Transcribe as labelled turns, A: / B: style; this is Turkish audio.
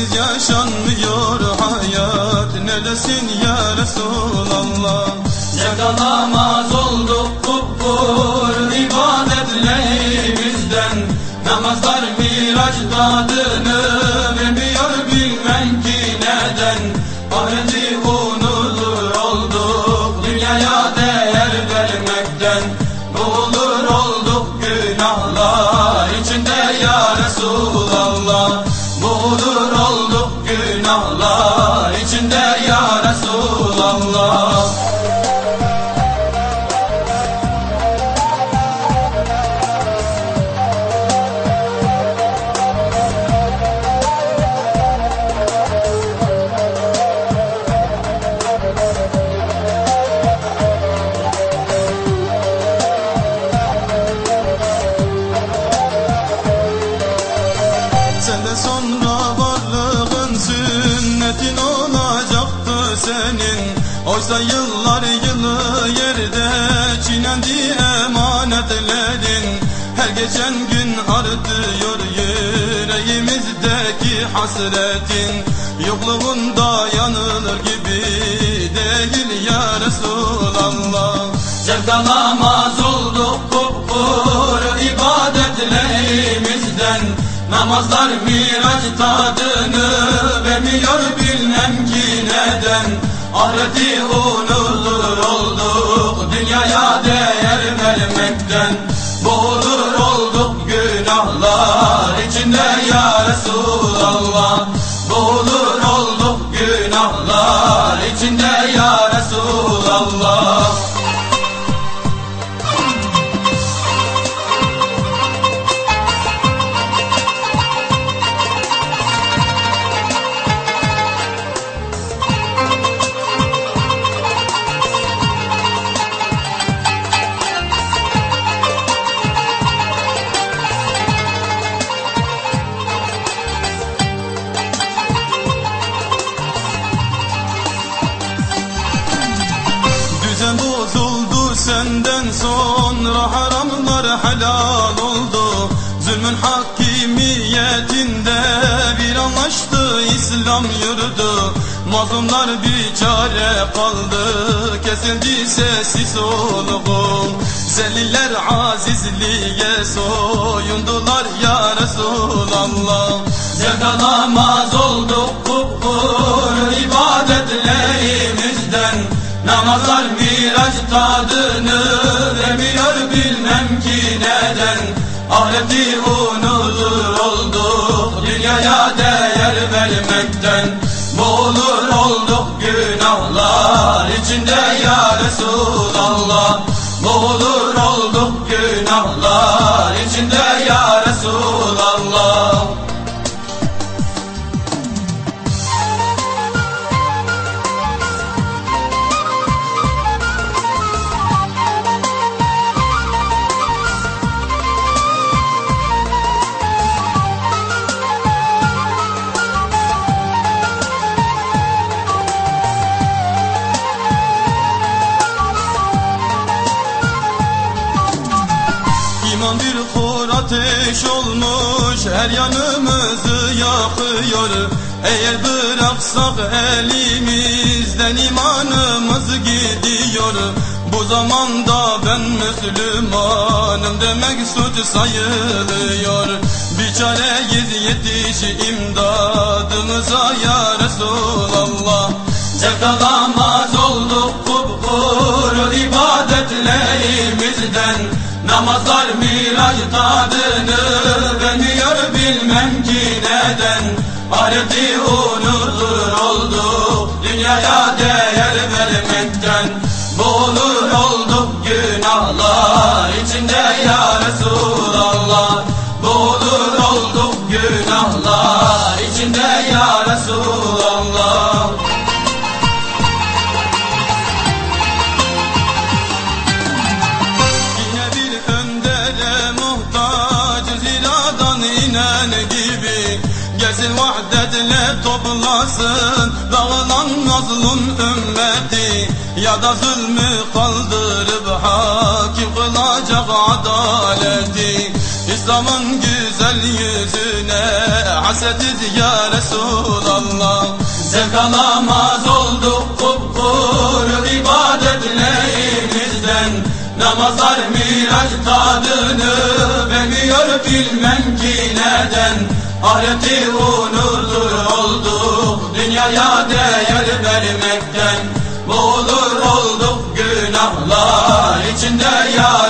A: Sensiz yaşanmıyor hayat. Neredesin ya Resulallah?
B: Yakalamaz olduk kupkur ibadetlerimizden Namazlar miraç tadını vermiyor bilmem ki neden. Ahireti unutur olduk dünyaya değer vermekten. Boğulur olduk
A: senin. Oysa yıllar yılı yerde çiğnendi emanetlerin Her geçen gün artıyor yüreğimizdeki hasretin. Yokluğunda yanılır gibi değil ya Resulallah.
B: Zevk alamaz olduk kupkur ibadetlerimizden. Namazlar miraç tadını vermiyor Ahireti unutur olduk dünyaya değer vermekten. Boğulur olduk günahlar içinde ya Resulallah
A: sonra haramlar helal oldu. Zulmün hakimiyetinde bir anlaştı İslam yurdu Mazlumlar bir çare kaldı kesildi sesi soluğu Zeliller azizliğe soyundular ya Resulallah.
B: Zevk alamaz olduk kupkur Namazlar miraç tadını vermiyor bilmem ki neden. Ahireti unutur olduk dünyaya değer vermekten. Boğulur olduk günahlar içinde ya Resulallah. Boğulur
A: ateş olmuş her yanımızı yakıyor. Eğer bıraksak elimizden imanımız gidiyor. Bu zamanda ben Müslümanım demek suç sayılıyor. Bir çareyiz yetiş imdadımıza ya Resulallah.
B: Zevk miraç tadını vermiyor bilmem ki neden. Ahireti unutur olduk dünyaya değer vermekten. Boğulur olduk günahlar içinde ya
A: toplasın Dağılan mazlum ümmeti. Ya da zulmü kaldırıp hakim kılacak adaleti. İslam'ın güzel yüzüne hasretiz ya Resulallah.
B: Zevk alamaz olduk kupkuru ibadetlerimizden Namazlar miraç tadını vermiyor bilmem ki neden. Ahireti olduk dünyaya değer vermekten Boğulur olduk günahlar içinde ya Resulallah